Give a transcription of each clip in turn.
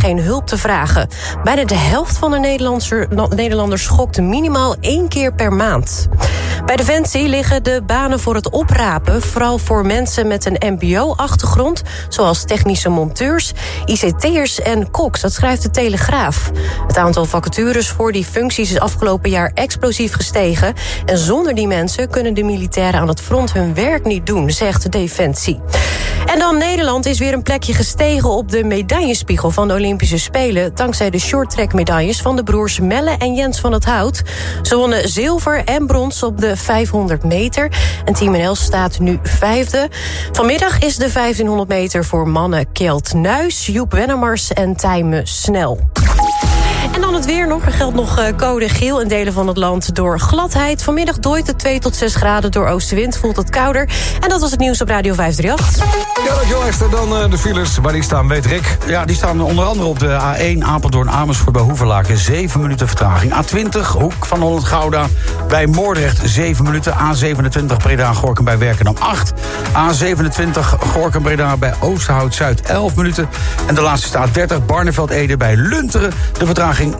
geen hulp te vragen. Bijna de helft van de Nederlanders schokte minimaal één keer per maand. Bij Defensie liggen de banen voor het oprapen... vooral voor mensen met een mbo-achtergrond... zoals technische monteurs, ICT'ers en koks. Dat schrijft de Telegraaf. Het aantal vacatures voor die functies is afgelopen jaar explosief gestegen... en zonder die mensen kunnen de militairen aan het front hun werk niet doen... zegt Defensie. En dan Nederland is weer een plekje gestegen op de medaillespiegel van de Olympische Spelen... dankzij de shorttrack medailles van de broers Melle en Jens van het Hout. Ze wonnen zilver en brons op de 500 meter. En Team NL staat nu vijfde. Vanmiddag is de 1500 meter voor mannen Kjeld Nuis, Joep Wennemars en Tijme Snel. Dan het weer nog. Er geldt nog eh, code geel in delen van het land door gladheid. Vanmiddag dooit het 2 tot 6 graden. Door oostenwind voelt het kouder. En dat was het nieuws op Radio 538. Ja, dankjewel Esther. Dan uh, de files. Waar die staan, weet Rick. Ja, die staan onder andere op de A1 Apeldoorn Amersfoort bij Hoeverlaken. 7 minuten vertraging. A20 Hoek van Holland Gouda bij Moordrecht 7 minuten. A27 Breda Gorkum bij Werkendam 8. A27 Gorkum Breda bij Oosterhout Zuid 11 minuten. En de laatste staat 30 Barneveld Ede bij Lunteren. De vertraging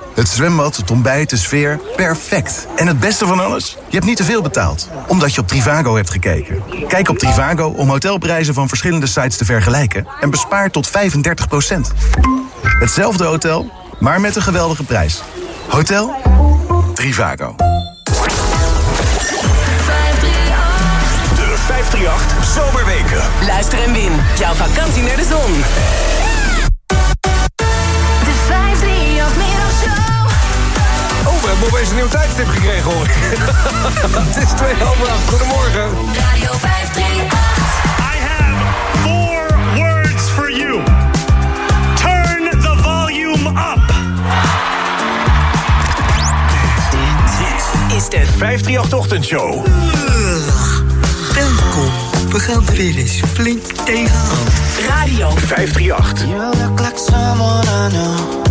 Het zwembad, het ontbijt, de sfeer, perfect. En het beste van alles? Je hebt niet te veel betaald, omdat je op Trivago hebt gekeken. Kijk op Trivago om hotelprijzen van verschillende sites te vergelijken... en bespaar tot 35% Hetzelfde hotel, maar met een geweldige prijs. Hotel Trivago. De 538 Zomerweken. Luister en win. Jouw vakantie naar de zon. Hebben opeens een nieuw tijdstip gekregen, hoor ik. Het is 2 over 8. Goedemorgen. Radio 538. I have four words for you. Turn the volume up. Dit is de 538 Ochtendshow. Welkom. We gaan er weer eens flink tegenaan. Radio 538. You look like someone I know.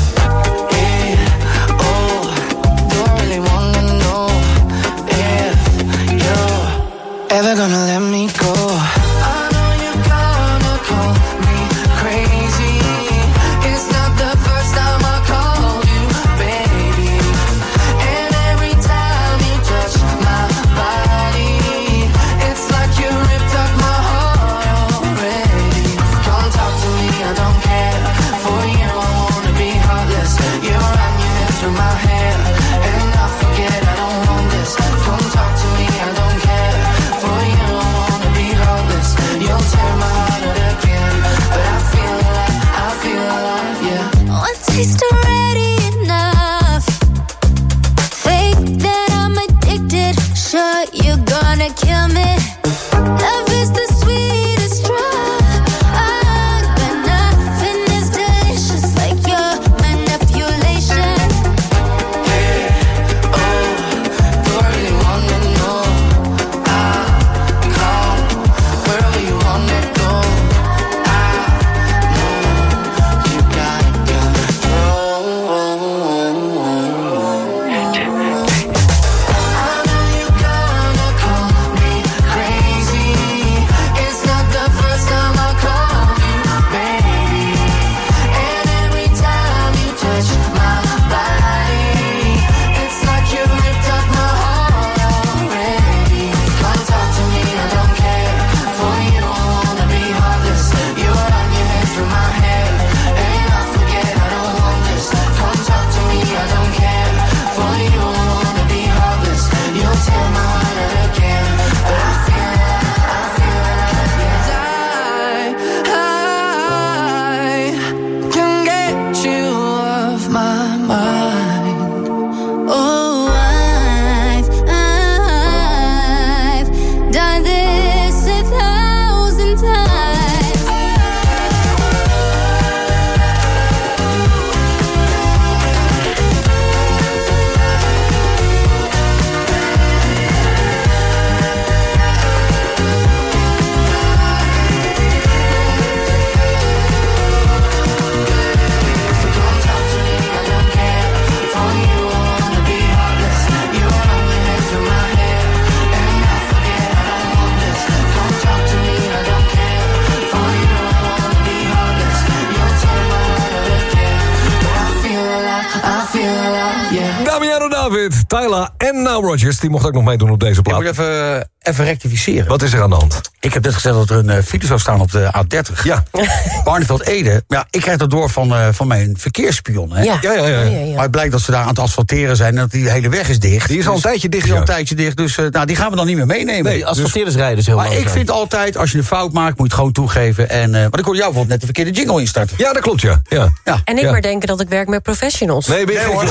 Tyler en Now Rogers... die mocht ook nog meedoen op deze Ik plaat. moet even, even rectificeren. Wat is er aan de hand? Ik heb net gezegd dat er een eh, file zou staan op de A30. Ja. Barneveld-Ede. Ja, ik krijg dat door van, eh, van mijn verkeersspion. Hè? Ja. Ja, ja, ja. Ja, ja, ja. Maar het blijkt dat ze daar aan het asfalteren zijn... en dat die hele weg is dicht. Die is al een tijdje dicht, Die is al een tijdje dicht, dus eh, nou, die gaan we dan niet meer meenemen. Nee, Dus- Asfalteren rijden is heel maar ik vind altijd, als je een fout maakt, moet je het gewoon toegeven. En, eh want ik hoorde jou bijvoorbeeld net de verkeerde jingle instarten. Ja, dat klopt, ja. ja. Ja. En ik Ja. maar denken dat ik werk met professionals. Nee, ben je Nee, hoor.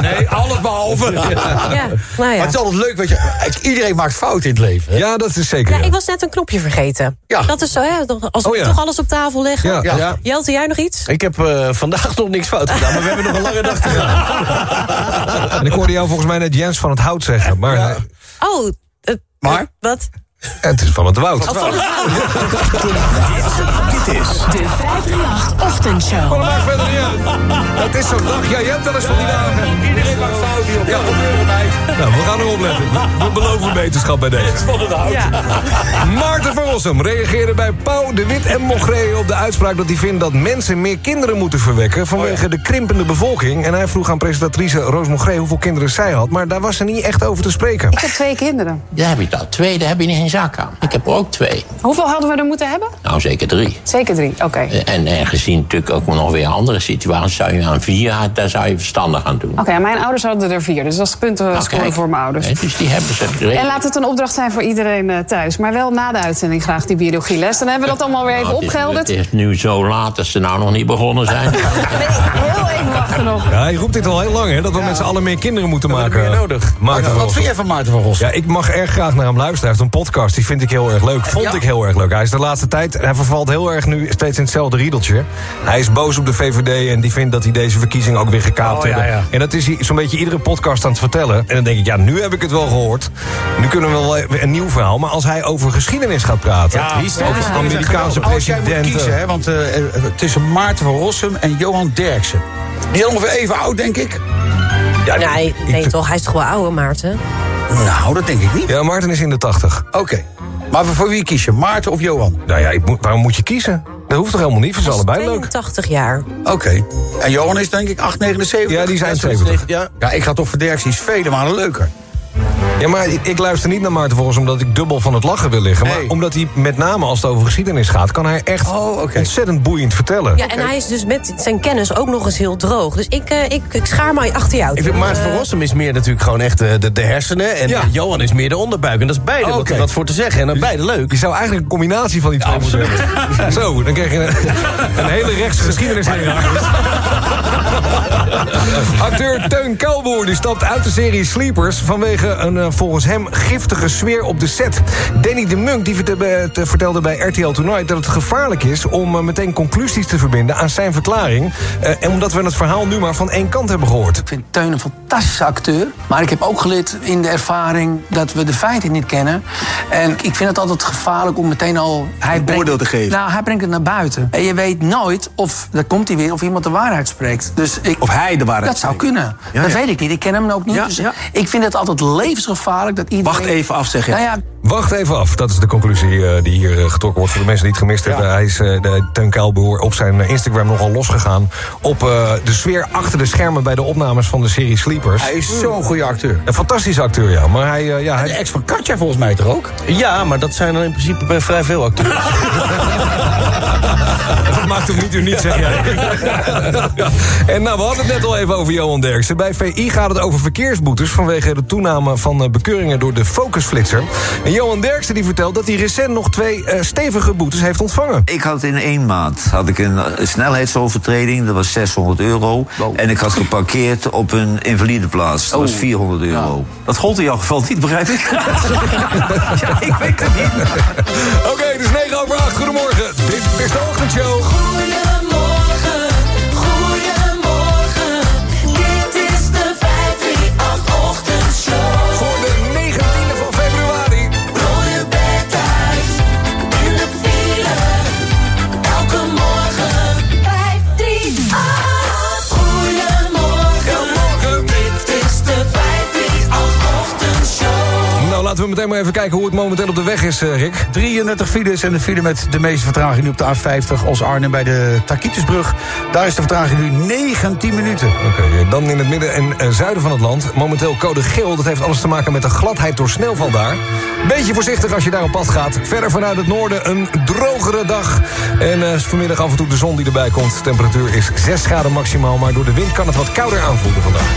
Nee, alles behalve. Ja, nou Maar ja. het is altijd leuk, weet je. Iedereen maakt fouten in het leven. hè? Ja, dat is zeker. Ja, ja. ik was net een knopje vergeten. Ja. Dat is zo, hè? Als we Oh, ja. toch alles op tafel leggen. Ja. Ja. Ja. Jelte, jij nog iets? Ik heb eh, vandaag nog niks fout gedaan, maar we hebben nog een lange dag te gaan. En ik hoorde jou volgens mij net Jens van het Hout zeggen. Maar eh, Oh, eh, Maar? wat? het is van het woud. Oh, van het woud. Dit is De 538 Ochtendshow. Maar dat maakt verder niet uit. Het is zo'n dag. Ja, je hebt wel eens van die dagen. Iedereen maakt fouten hier op ja. Nou, we gaan erop letten. We, beloven beterschap bij deze. Maarten van Rossum reageerde bij Pauw, De Wit en Mogree op de uitspraak dat hij vindt dat mensen meer kinderen moeten verwekken vanwege de krimpende bevolking. En hij vroeg aan presentatrice Roos Mogree hoeveel kinderen zij had, maar daar was ze niet echt over te spreken. Ik heb twee kinderen. Daar heb je dat. Twee, daar heb je geen zak aan. Ik heb er ook twee. Hoeveel hadden we er moeten hebben? Nou, zeker drie. Zeker drie, oké. En, en gezien natuurlijk ook nog weer andere situaties... zou je aan vier, daar zou je verstandig aan doen. Oké, mijn ouders hadden er vier, dus dat is punten Nou, scoren kijk. voor mijn ouders. Dus die hebben ze... En laat het een opdracht zijn voor iedereen eh, thuis. Maar wel na de uitzending graag die biologieles. Dan hebben we dat allemaal weer even Nou, het is- opgehelderd. Het is nu zo laat dat ze nou nog niet begonnen zijn. Heel even wachten nog. Ja, hij roept dit al heel lang, hè, dat we met z'n allen meer kinderen moeten maken. meer nodig. Maarten Wat vind jij van Maarten van Rossum? Ja, ik mag erg graag naar hem luisteren. Hij heeft een podcast, die vind ik heel erg leuk. Vond Ja. ik heel erg leuk. Hij is de laatste tijd, hij vervalt heel erg nu steeds in hetzelfde riedeltje. Hij is boos op de VVD en die vindt dat hij deze verkiezingen ook weer gekaapt Oh, ja, hebben. ja. En dat is hij zo'n beetje iedere podcast aan het vertellen. En dan denk ik, ja, nu heb ik het wel gehoord. Nu kunnen we wel een nieuw verhaal. Maar als hij over geschiedenis gaat praten... Ja, over ja. Amerikaanse Als jij moet presidenten... kiezen, hè, want eh, eh, tussen Maarten van Rossum en Johan Derksen. Die zijn ongeveer even oud, denk ik. Ja, Nee, ik- nee ik- toch? Hij is toch wel ouder, Maarten? Nou, dat denk ik niet. Ja, Maarten is in de tachtig. Oké. Maar voor- wie kies je? Maarten of Johan? Nou ja, ik moet, waarom moet je kiezen? Dat hoeft toch helemaal niet? Voor ze allebei leuk. 82 jaar. Oké. En Johan is denk ik 8,79? Ja, die zijn 70. Ja. Ja, ik ga toch voor Derksen. Die is vele malen leuker. Ja, maar ik, luister niet naar Maarten Volgens omdat ik dubbel van het lachen wil liggen. Maar omdat hij met name als het over geschiedenis gaat... kan hij echt Oh, ontzettend boeiend vertellen. Ja, en hij is dus met zijn kennis ook nog eens heel droog. Dus ik, eh, ik, ik schaar mij achter jou. Ik vind Maarten van Rossum is meer natuurlijk gewoon echt de, de, de hersenen. En Ja. Johan is meer de onderbuik. En dat is beide wat, wat voor te zeggen. En dan beide leuk. Je zou eigenlijk een combinatie van die twee moeten hebben. Zo, dan krijg je een, een hele rechtse geschiedenisleraar. Acteur Teun Kelboer die stapt uit de serie Sleepers... vanwege een eh, volgens hem giftige sfeer op de set. Danny de Munk die te- vertelde bij RTL Tonight... dat het gevaarlijk is om eh, meteen conclusies te verbinden aan zijn verklaring. Eh, en omdat we het verhaal nu maar van één kant hebben gehoord. Ik vind Teun een fantastische acteur. Maar ik heb ook geleerd in de ervaring dat we de feiten niet kennen. En ik vind het altijd gevaarlijk om meteen al... Hij brengt, oordeel te geven. Nou, hij brengt het naar buiten. En je weet nooit of, daar komt hij weer, of iemand de waarheid spreekt. Dus ik, Of hij de waarheid Dat zou spreekt. kunnen. Ja, dat ja. weet ik niet. Ik ken hem ook niet. Ja, dus ja. ik vind het altijd levensgevaarlijk dat iedereen... Wacht even af, zeg je. Nou ja, Wacht even af, dat is de conclusie eh, die hier eh, getrokken wordt... voor de mensen die het gemist hebben. Hij is, eh, de Teun Kuilboer, op zijn Instagram nogal losgegaan... op eh, de sfeer achter de schermen bij de opnames van de serie Sleepers. Hij is zo'n goede acteur. Een fantastische acteur, ja. Maar hij... ja, En de hij ex van Katja volgens mij toch ook? Ja, maar dat zijn dan in principe bij vrij veel acteurs. dat maakt hem niet uniek, zeg jij. en nou, we hadden het net al even over Johan Derksen. Bij VI gaat het over verkeersboetes... vanwege de toename van eh, bekeuringen door de focusflitser. En Johan Derksen die vertelt dat hij recent nog twee eh, stevige boetes heeft ontvangen. Ik had in één maand had ik een snelheidsovertreding, dat was 600 euro. En ik had geparkeerd op een invalideplaats, dat was 400 euro. Dat gold in jouw geval niet, begrijp ik. ja, ik weet het niet. Oké, dus 9 over 8. Goedemorgen. Dit is de ochtendshow. Goedemorgen, we meteen maar even kijken hoe het momenteel op de weg is, eh, Rick. 33 files en de file met de meeste vertraging nu op de A50 als Arnhem bij de Takitusbrug. Daar is de vertraging nu 19 minuten. Oké, dan in het midden en eh, zuiden van het land. Momenteel code geel, dat heeft alles te maken met de gladheid door sneeuwval daar. Beetje voorzichtig als je daar op pad gaat. Verder vanuit het noorden een drogere dag. En eh, vanmiddag af en toe de zon die erbij komt. De temperatuur is 6 graden maximaal, maar door de wind kan het wat kouder aanvoelen vandaag.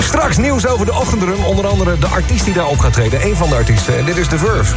Straks nieuws over de ochtendrun. Onder andere de artiest die daar op gaat treden. Een van de artiesten. En dit is The Verve.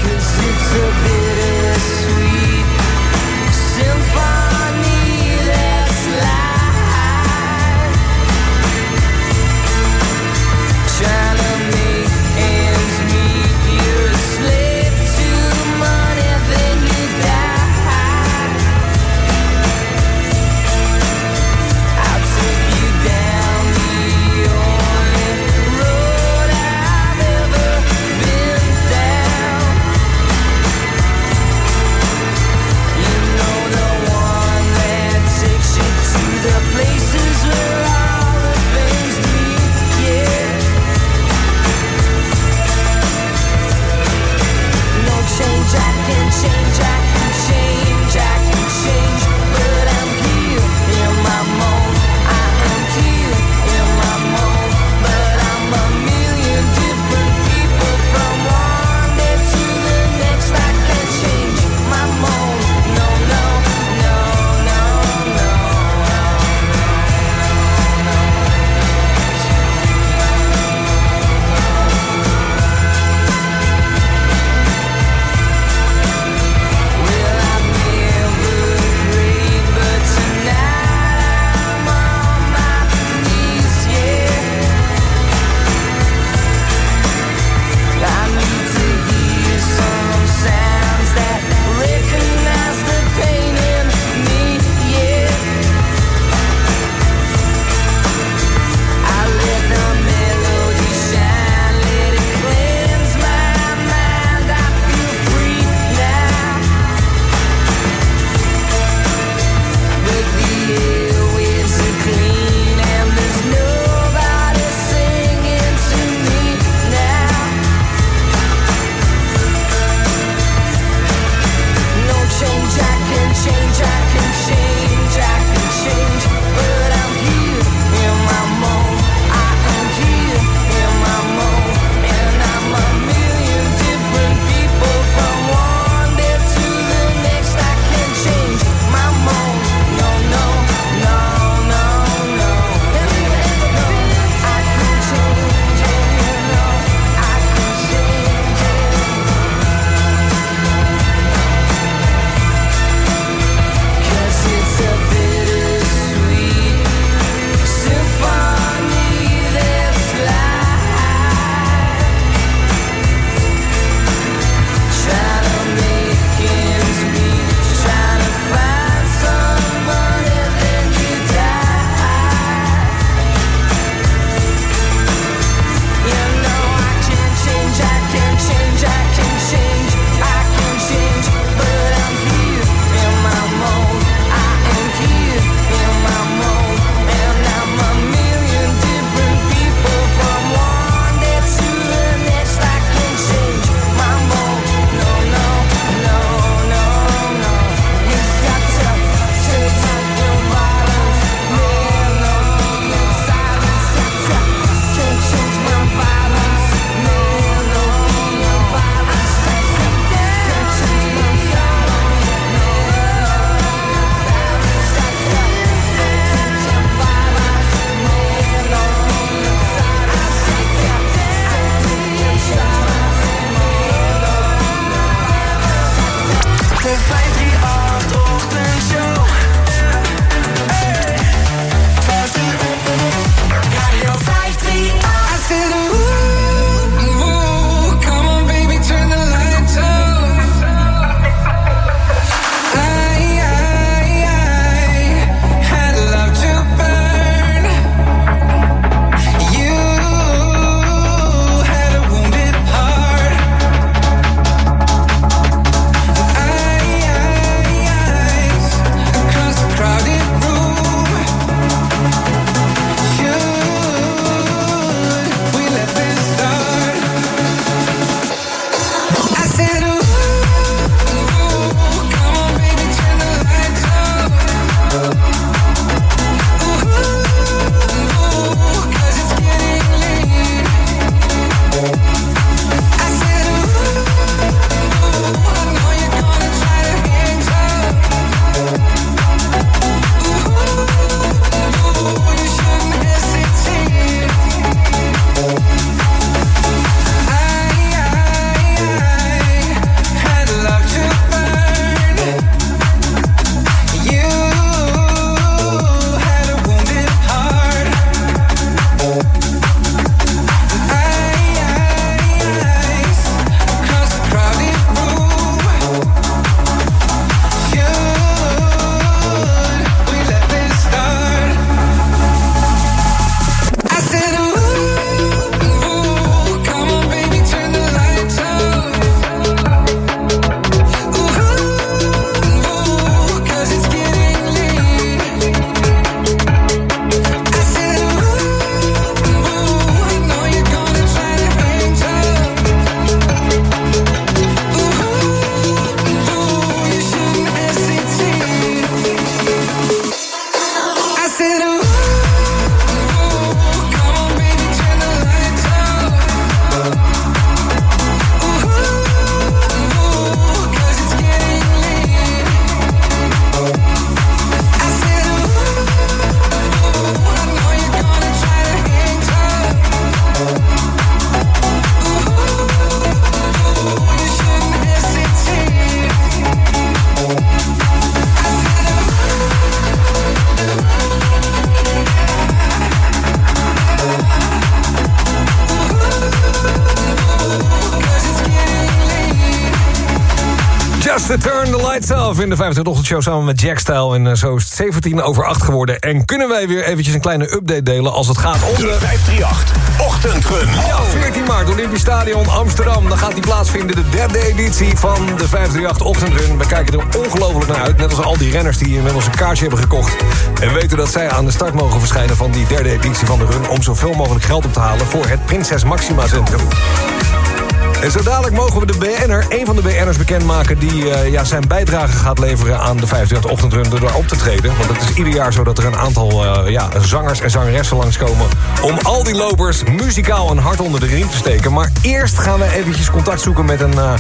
De 50 ochtendshow samen met Jack Style. En eh, zo is het 17 over 8 geworden. En kunnen wij weer eventjes een kleine update delen als het gaat om de... 538 Ochtendrun. Ja, 14 maart, Olympisch Stadion Amsterdam. Dan gaat die plaatsvinden, de derde editie van de 538 Ochtendrun. We kijken er ongelooflijk naar uit. Net als al die renners die inmiddels een kaartje hebben gekocht. En weten dat zij aan de start mogen verschijnen van die derde editie van de run... om zoveel mogelijk geld op te halen voor het Prinses Maxima Centrum. En zo dadelijk mogen we de BN'er, een van de BN'ers bekendmaken... die eh, ja, zijn bijdrage gaat leveren aan de 25 ochtendrun door op te treden. Want het is ieder jaar zo dat er een aantal eh, ja, zangers en zangeressen langskomen... om al die lopers muzikaal een hart onder de riem te steken. Maar eerst gaan we eventjes contact zoeken met een eh,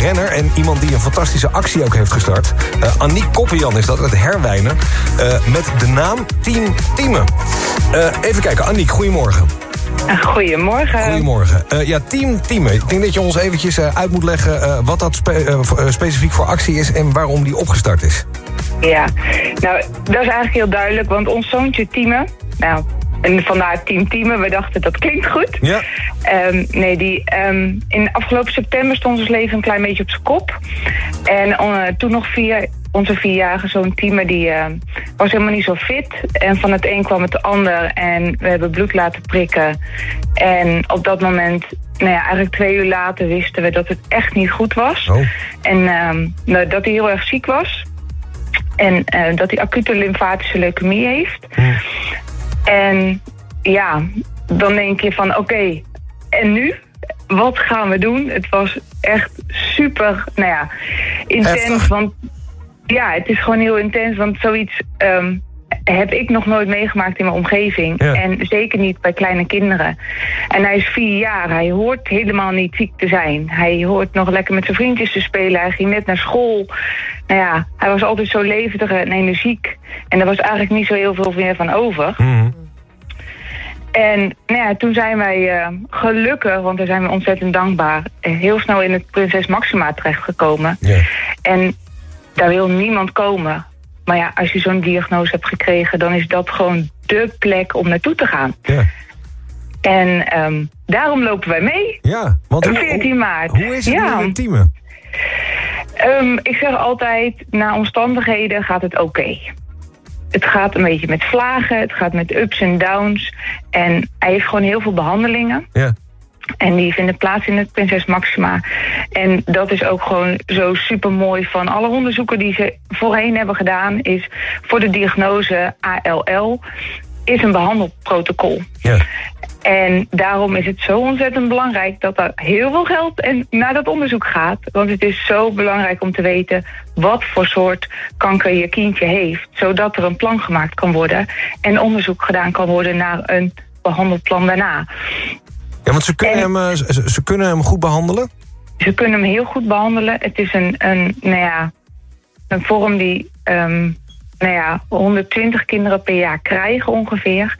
renner... en iemand die een fantastische actie ook heeft gestart. Aniek Koppenjan is dat, uit Herwijnen. met de naam Team Teamen. Even kijken, Aniek, goedemorgen. Goedemorgen. Goedemorgen. Eh, ja, Team Teamen. Ik denk dat je ons eventjes eh, uit moet leggen... eh, wat dat spe- specifiek voor actie is en waarom die opgestart is. Ja, nou, dat is eigenlijk heel duidelijk, want ons zoontje Tieme, nou, en vandaar Team Tieme, we dachten dat klinkt goed. Ja. Ehm, nee, die, ehm, in afgelopen september stond ons leven een klein beetje op zijn kop. En eh, toen nog vier, onze vierjarige zoon Tieme, die eh, was helemaal niet zo fit. En van het een kwam het ander en we hebben bloed laten prikken. En op dat moment, nou ja, eigenlijk twee uur later wisten we dat het echt niet goed was. En ehm, nou, dat hij heel erg ziek was. En eh, dat hij acute lymfatische leukemie heeft. En ja, dan denk je van oké, en nu? Wat gaan we doen? Het was echt super, nou ja, intens. Want ja, het is gewoon heel intens. Want zoiets ehm, heb ik nog nooit meegemaakt in mijn omgeving. Ja. En zeker niet bij kleine kinderen. En hij is vier jaar. Hij hoort helemaal niet ziek te zijn. Hij hoort nog lekker met zijn vriendjes te spelen. Hij ging net naar school. Nou ja, hij was altijd zo levendig en energiek. En er was eigenlijk niet zo heel veel meer van over. En nou ja, toen zijn wij eh, gelukkig, want daar zijn we ontzettend dankbaar, eh, heel snel in het Prinses Maxima terechtgekomen. En daar wil niemand komen. Maar ja, als je zo'n diagnose hebt gekregen, dan is dat gewoon dé plek om naartoe te gaan. En ehm, daarom lopen wij mee. Ja, want hoe- 14 maart. Hoe is het ja. met teamen? Ehm, ik zeg altijd, na omstandigheden gaat het oké. Het gaat een beetje met vlagen, het gaat met ups en downs. En hij heeft gewoon heel veel behandelingen. Ja. En die vinden plaats in het Prinses Maxima. En dat is ook gewoon zo super mooi van alle onderzoeken die ze voorheen hebben gedaan, is voor de diagnose ALL is een behandelprotocol. Ja. En daarom is het zo ontzettend belangrijk dat er heel veel geld en naar dat onderzoek gaat. Want het is zo belangrijk om te weten wat voor soort kanker je kindje heeft. Zodat er een plan gemaakt kan worden en onderzoek gedaan kan worden naar een behandelplan daarna. Ja, want ze kunnen, hem, eh, ze, ze kunnen hem goed behandelen? Ze kunnen hem heel goed behandelen. Het is een, een, nou ja, een vorm die ehm, nou ja, 120 kinderen per jaar krijgen ongeveer.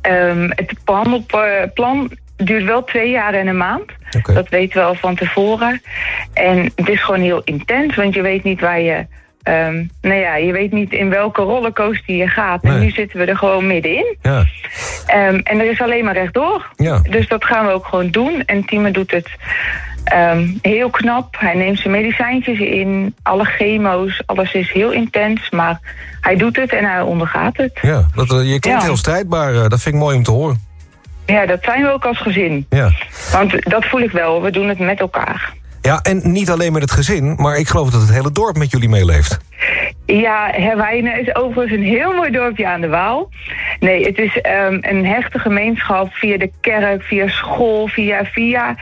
Ehm, het behandelplan duurt wel twee jaar en een maand. Dat weten we al van tevoren. En het is gewoon heel intens, want je weet niet waar je... ehm, nou ja, je weet niet in welke rollercoaster je gaat. En nu zitten we er gewoon middenin. Ja. Ehm, en er is alleen maar rechtdoor. Ja. Dus dat gaan we ook gewoon doen. En Tieme doet het ehm, heel knap. Hij neemt zijn medicijntjes in, alle chemo's, alles is heel intens. Maar hij doet het en hij ondergaat het. Ja, dat, eh, je klinkt Ja. heel strijdbaar. eh, dat vind ik mooi om te horen. Ja, dat zijn we ook als gezin. Ja. Want dat voel ik wel, we doen het met elkaar. Ja, en niet alleen met het gezin, maar ik geloof dat het hele dorp met jullie meeleeft. Ja, Herwijnen is overigens een heel mooi dorpje aan de Waal. Nee, het is ehm, een hechte gemeenschap via de kerk, via school, via via.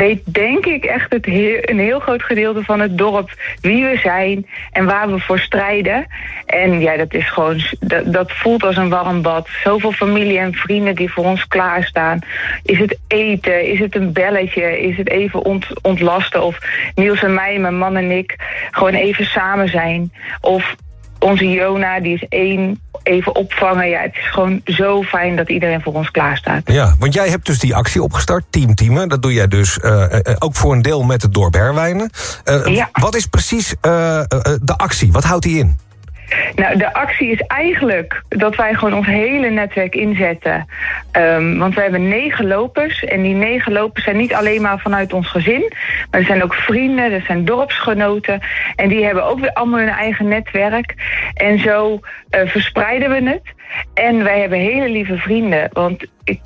Weet denk ik echt het heel, een heel groot gedeelte van het dorp wie we zijn en waar we voor strijden. En ja, dat is gewoon, dat, dat voelt als een warm bad. Zoveel familie en vrienden die voor ons klaarstaan. Is het eten? Is het een belletje? Is het even ont, ontlasten? Of Niels en mij, mijn man en ik, gewoon even samen zijn? Of onze Jona, die is één, even opvangen. Ja, het is gewoon zo fijn dat iedereen voor ons klaarstaat. Ja, want jij hebt dus die actie opgestart, Team Teamen. Dat doe jij dus eh, eh, ook voor een deel met het dorp Herwijnen. Eh, Wat is precies de actie? Wat houdt die in? Nou, de actie is eigenlijk dat wij gewoon ons hele netwerk inzetten. Ehm, want we hebben negen lopers. En die negen lopers zijn niet alleen maar vanuit ons gezin. Maar er zijn ook vrienden, er zijn dorpsgenoten. En die hebben ook weer allemaal hun eigen netwerk. En zo eh, verspreiden we het. En wij hebben hele lieve vrienden. Want ik,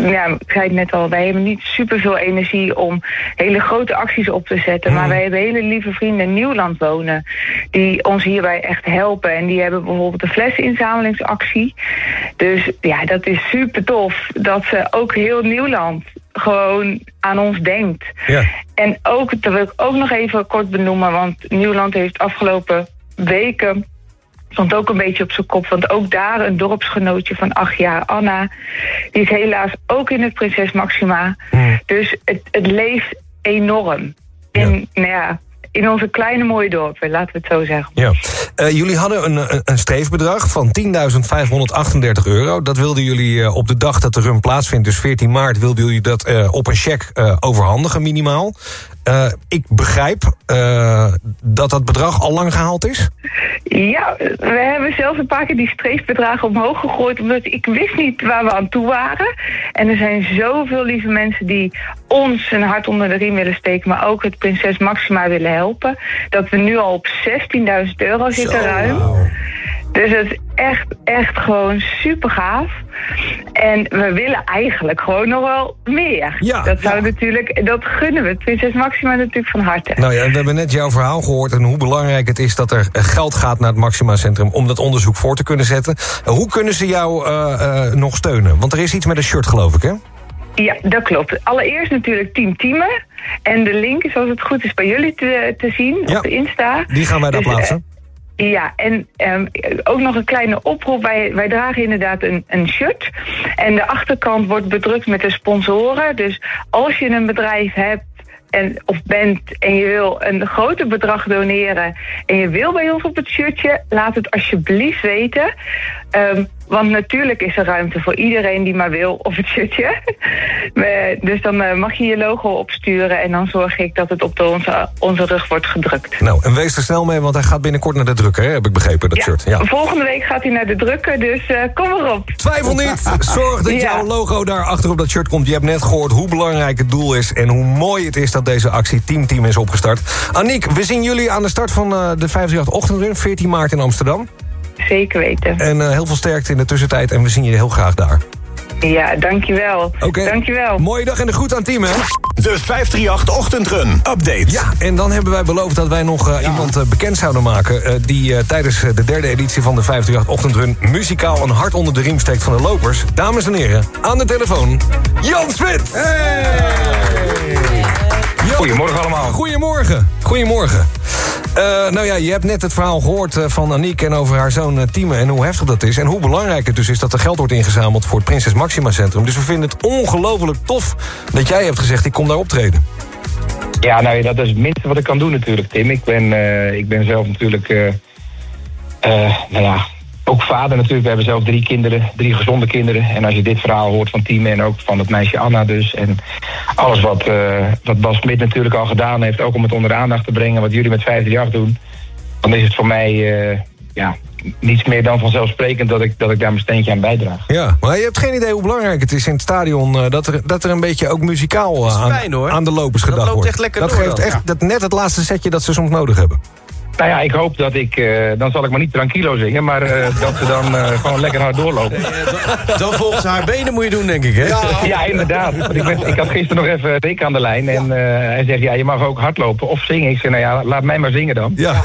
ja, ik zei het net al, wij hebben niet superveel energie om hele grote acties op te zetten. Maar wij hebben hele lieve vrienden in Nieuwland wonen. Die ons hierbij echt helpen. En die hebben bijvoorbeeld de flesinzamelingsactie. Dus ja, dat is super tof. Dat ze ook heel Nieuwland gewoon aan ons denkt. Ja. En ook, dat wil ik ook nog even kort benoemen. Want Nieuwland heeft afgelopen weken stond ook een beetje op zijn kop. Want ook daar een dorpsgenootje van acht jaar, Anna... die is helaas ook in het Prinses Maxima. Dus het, het leeft enorm. In, nou ja, in onze kleine mooie dorpen, laten we het zo zeggen. Ja. Eh, jullie hadden een, een, streefbedrag van 10.538 euro. Dat wilden jullie eh, op de dag dat de run plaatsvindt, dus 14 maart... wilden jullie dat eh, op een cheque overhandigen minimaal. Ik begrijp dat dat bedrag al lang gehaald is. Ja, we hebben zelfs een paar keer die streefbedragen omhoog gegooid... omdat ik wist niet waar we aan toe waren. En er zijn zoveel lieve mensen die ons een hart onder de riem willen steken... maar ook het Prinses Maxima willen helpen... dat we nu al op 16.000 euro zitten ruim. Dus het is echt, echt gewoon super gaaf. En we willen eigenlijk gewoon nog wel meer. Ja, dat zou natuurlijk, dat gunnen we Prinses Maxima natuurlijk van harte. Nou ja, we hebben net jouw verhaal gehoord... en hoe belangrijk het is dat er geld gaat naar het Maxima Centrum... om dat onderzoek voor te kunnen zetten. Hoe kunnen ze jou eh, eh, nog steunen? Want er is iets met een shirt, geloof ik, hè? Ja, dat klopt. Allereerst natuurlijk Team Teamen. En de link is, als het goed is, bij jullie te, te zien Ja. op de Insta. Die gaan wij daar Dus, plaatsen. eh, ja, en ehm, ook nog een kleine oproep. Wij, wij dragen inderdaad een, een shirt. En de achterkant wordt bedrukt met de sponsoren. Dus als je een bedrijf hebt en, of bent en je wil een groter bedrag doneren... en je wil bij ons op het shirtje, laat het alsjeblieft weten. Ehm, want natuurlijk is er ruimte voor iedereen die maar wil op het shirtje. Dus dan eh, mag je je logo opsturen... en dan zorg ik dat het op de, onze, onze rug wordt gedrukt. Nou, en wees er snel mee, want hij gaat binnenkort naar de drukker, hè? heb ik begrepen, dat shirt. Ja. Volgende week gaat hij naar de drukker, dus eh, kom erop. Twijfel niet. Zorg dat Ja. jouw logo daar achter op dat shirt komt. Je hebt net gehoord hoe belangrijk het doel is... en hoe mooi het is dat deze actie Team Team is opgestart. Aniek, we zien jullie aan de start van eh, de 58 Ochtendrun... 14 maart in Amsterdam. Zeker weten. En eh, heel veel sterkte in de tussentijd en we zien je heel graag daar. Ja, dankjewel. Oké. Dankjewel. Mooie dag en de groet aan het team, hè? De 538 Ochtendrun Update. Ja, en dan hebben wij beloofd dat wij nog eh, iemand eh, bekend zouden maken... eh, die eh, tijdens de derde editie van de 538 Ochtendrun... muzikaal een hart onder de riem steekt van de lopers. Dames en heren, aan de telefoon, Jan Smit! Goedemorgen allemaal. Goedemorgen. Goedemorgen. Eh, nou ja, je hebt net het verhaal gehoord eh, van Aniek en over haar zoon uh, Tieme... en hoe heftig dat is en hoe belangrijk het dus is... dat er geld wordt ingezameld voor het Prinses Maxima Centrum. Dus we vinden het ongelooflijk tof dat jij hebt gezegd... ik kom daar optreden. Ja, nou ja, dat is het minste wat ik kan doen natuurlijk, Tim. Ik ben, eh, ik ben zelf natuurlijk, eh, eh, nou ja, ook vader natuurlijk. We hebben zelf drie kinderen, drie gezonde kinderen. En als je dit verhaal hoort van Tim en ook van het meisje Anna dus... en alles wat, eh, wat Bas Smit natuurlijk al gedaan heeft... ook om het onder de aandacht te brengen, wat jullie met 538 doen... dan is het voor mij, eh, ja, niets meer dan vanzelfsprekend... dat ik, dat ik daar mijn steentje aan bijdraag. Ja, maar je hebt geen idee hoe belangrijk het is in het stadion... eh, dat, er, dat er een beetje ook muzikaal aan, fijn, hoor. aan de lopers Dat gedacht loopt wordt. echt lekker dat door geeft dan. echt dat, net het laatste setje dat ze soms nodig hebben. Nou ja, ik hoop dat ik, eh, dan zal ik maar niet tranquilo zingen... maar eh, dat ze dan eh, gewoon lekker hard doorlopen. Dan volgens haar benen moet je doen, denk ik, hè? Ja, inderdaad. Want ik, ben, ik had gisteren nog even Rick aan de lijn en eh, hij zegt, ja, je mag ook hardlopen of zingen. Ik zeg, nou ja, laat mij maar zingen dan. Ja.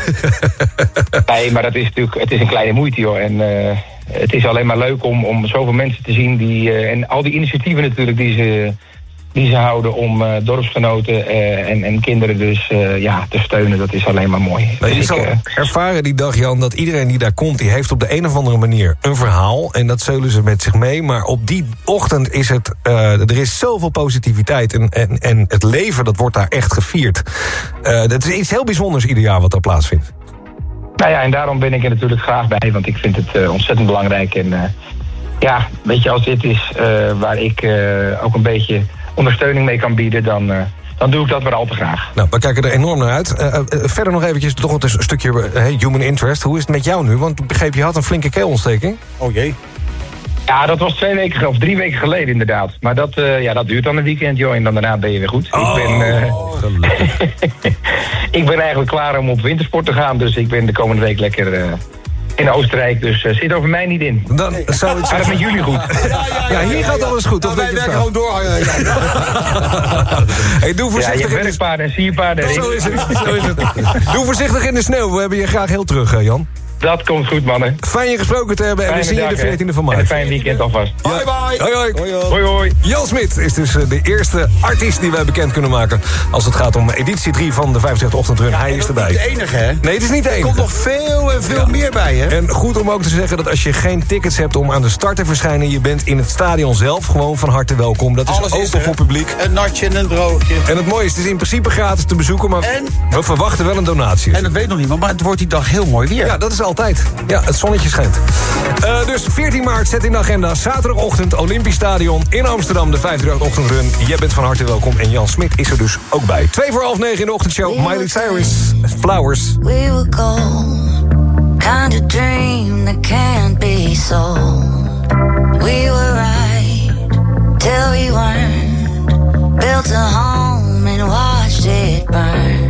nee, maar dat is natuurlijk, het is een kleine moeite, joh. En eh, het is alleen maar leuk om, om zoveel mensen te zien die, eh, en al die initiatieven natuurlijk die ze, die ze houden om eh, dorpsgenoten eh, en, en kinderen dus eh, ja, te steunen. Dat is alleen maar mooi. Je ik, zal ervaren die dag, Jan, dat iedereen die daar komt... die heeft op de een of andere manier een verhaal. En dat zullen ze met zich mee. Maar op die ochtend is het... er is zoveel positiviteit. En, en, en het leven, dat wordt daar echt gevierd. Dat is iets heel bijzonders ieder jaar wat daar plaatsvindt. Nou ja, en daarom ben ik er natuurlijk graag bij, want ik vind het ontzettend belangrijk. En ja, weet je, als dit is waar ik ook een beetje ondersteuning mee kan bieden, dan, eh, dan doe ik dat maar al te graag. Nou, we kijken er enorm naar uit. Eh, eh, verder nog eventjes toch een stukje human interest. Hoe is het met jou nu? Want ik begreep, je had een flinke keelontsteking. Oh jee. Ja, dat was twee weken of drie weken geleden inderdaad. Maar dat, eh, ja, dat duurt dan een weekend, joh. En dan daarna ben je weer goed. ik, ben, eh, ik ben eigenlijk klaar om op wintersport te gaan. Dus ik ben de komende week lekker eh, in Oostenrijk. Dus eh, zit over mij niet in. Dan zou het Gaat het met jullie goed? Ja, hier gaat alles goed. Of wij denk je werken gewoon door. eh, ja. Hey, doe Ja, je voorzichtig in de... werkpaarden en sierpaarden. Rick. Zo is het. Zo is het. Doe voorzichtig in de sneeuw. We hebben je graag heel terug, eh, Jan. Dat komt goed, mannen. Fijn je gesproken te hebben. En we zien je de dag, hè. 14e van En een maart. fijn weekend alvast. Bye bye. Hoi hoi. Hoi hoi. Jan Smit is dus eh, de eerste artiest die wij bekend kunnen maken... als het gaat om editie 3 van de 50 Ochtendrun. Hij is erbij. Niet de enige, hè? Nee, het is niet de Er enige. komt nog veel en veel meer bij, hè? En goed om ook te zeggen dat als je geen tickets hebt om aan de start te verschijnen... je bent in het stadion zelf gewoon van harte welkom. Dat is Alles open is er, voor publiek. Een natje en een droogje. En het mooie is, het is in principe gratis te bezoeken... maar En? we verwachten wel een donatie. En dat weet nog niemand, maar het wordt die dag heel mooi weer. Ja, dat is altijd. Ja, het zonnetje schijnt. Eh, dus 14 maart zet in de agenda. Zaterdagochtend Olympisch Stadion in Amsterdam. De 58 ochtendrun. Jij bent van harte welkom. En Jan Smit is er dus ook bij. Twee voor half negen in de ochtendshow. Miley Cyrus. Flowers. We were gold, kind of dream that can't be sold. We were right till we weren't. Built a home and watched it burn.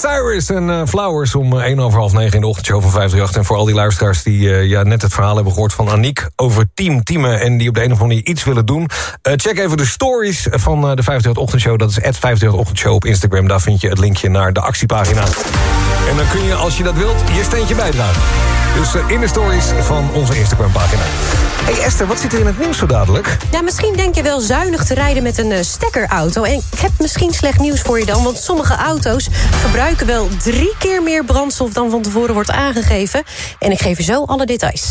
Cyrus en eh, Flowers om eh, 1 over half 9 in de ochtendshow van 538. En voor al die luisteraars die eh, ja, net het verhaal hebben gehoord van Aniek over Team Teamen... en die op de een of andere manier iets willen doen. eh, check even de stories van eh, de 538 Ochtendshow. Dat is 538 Ochtendshow op Instagram. Daar vind je het linkje naar de actiepagina. En dan kun je, als je dat wilt, je steentje bijdragen. Dus eh, in de stories van onze Instagram-pagina. Hey Esther, wat zit er in het nieuws zo dadelijk? Ja, misschien denk je wel zuinig te rijden met een eh, stekkerauto. En ik heb misschien slecht nieuws voor je dan... want sommige auto's verbruiken wel drie keer meer brandstof... dan van tevoren wordt aangegeven. En ik geef je zo alle details.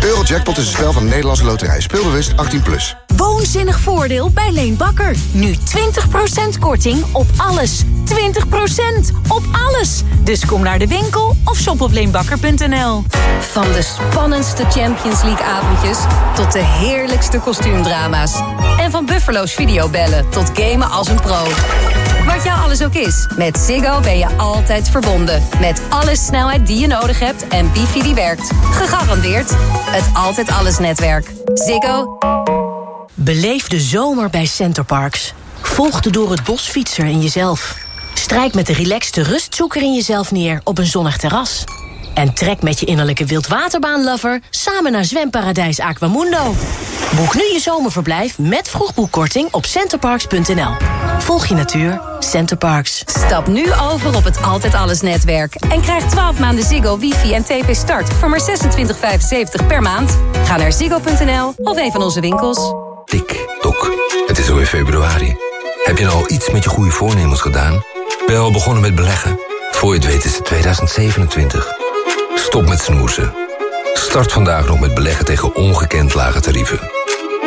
Eurojackpot is een spel van de Nederlandse loterij. Speelbewust 18+. Plus. Woonzinnig voordeel bij Leen Bakker. Nu 20% korting op alles. 20% op alles. Dus kom naar de winkel of shop op leenbakker.nl. Van de spannendste Champions League avondjes tot de heerlijkste kostuumdrama's. En van Buffalo's videobellen tot gamen als een pro. Wat jou alles ook is, met Ziggo ben je altijd verbonden. Met alle snelheid die je nodig hebt en wifi die werkt. Gegarandeerd het Altijd Alles netwerk. Ziggo. Beleef de zomer bij Centerparks. Volg de door het bos fietser in jezelf. Strijk met de relaxte rustzoeker in jezelf neer op een zonnig terras. En trek met je innerlijke wildwaterbaanlover samen naar zwemparadijs Aquamundo. Boek nu je zomerverblijf met vroegboekkorting op centerparks.nl. Volg je natuur, Centerparks. Stap nu over op het Altijd Alles netwerk. En krijg 12 maanden Ziggo, wifi en tv start voor maar 26,75 per maand. Ga naar ziggo.nl of een van onze winkels. Tik, tok. Het is alweer februari. Heb je al iets met je goede voornemens gedaan? Ben je al begonnen met beleggen? Voor je het weet is het 2027. Stop met snoezen. Start vandaag nog met beleggen tegen ongekend lage tarieven.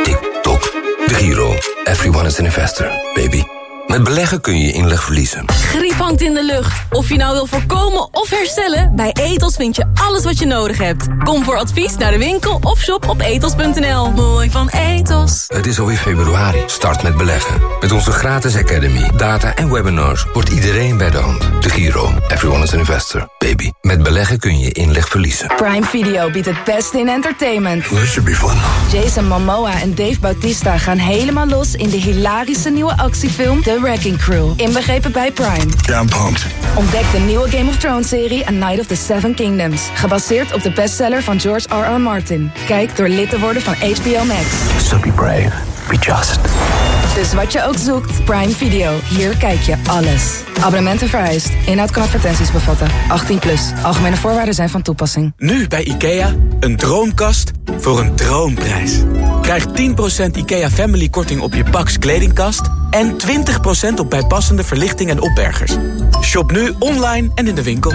Tik, tok. De Giro. Everyone is an investor, baby. Met beleggen kun je je inleg verliezen. Griep hangt in de lucht. Of je nou wil voorkomen of herstellen, bij Etos vind je alles wat je nodig hebt. Kom voor advies naar de winkel of shop op etos.nl. Mooi van Etos. Het is alweer februari. Start met beleggen. Met onze gratis academy, data en webinars wordt iedereen bij de hand. De Giro. Everyone is an investor, baby. Met beleggen kun je je inleg verliezen. Prime Video biedt het beste in entertainment. That should be fun. Jason Momoa en Dave Bautista gaan helemaal los in de hilarische nieuwe actiefilm The Wrecking Crew. Inbegrepen bij Prime. Yeah, I'm pumped. Ontdek de nieuwe Game of Thrones-serie A Night of the Seven Kingdoms. Gebaseerd op de bestseller van George R.R. Martin. Kijk door lid te worden van HBO Max. So be brave. Be just. Dus wat je ook zoekt, Prime Video. Hier kijk je alles. Abonnementen vereist. Inhoud kan advertenties bevatten. 18 plus. Algemene voorwaarden zijn van toepassing. Nu bij IKEA, een droomkast voor een droomprijs. Krijg 10% IKEA Family korting op je Pax kledingkast... en 20% op bijpassende verlichting en opbergers. Shop nu online en in de winkel.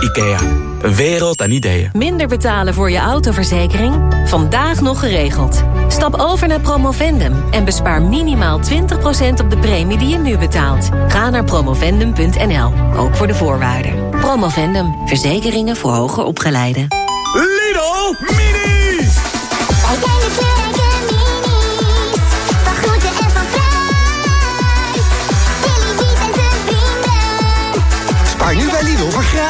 IKEA, een wereld aan ideeën. Minder betalen voor je autoverzekering? Vandaag nog geregeld. Stap over naar Promovendum en bespaar minimaal 20% op de premie die je nu betaalt. Ga naar promovendum.nl, ook voor de voorwaarden. Promovendum, verzekeringen voor hoger opgeleiden. Lidl Mini!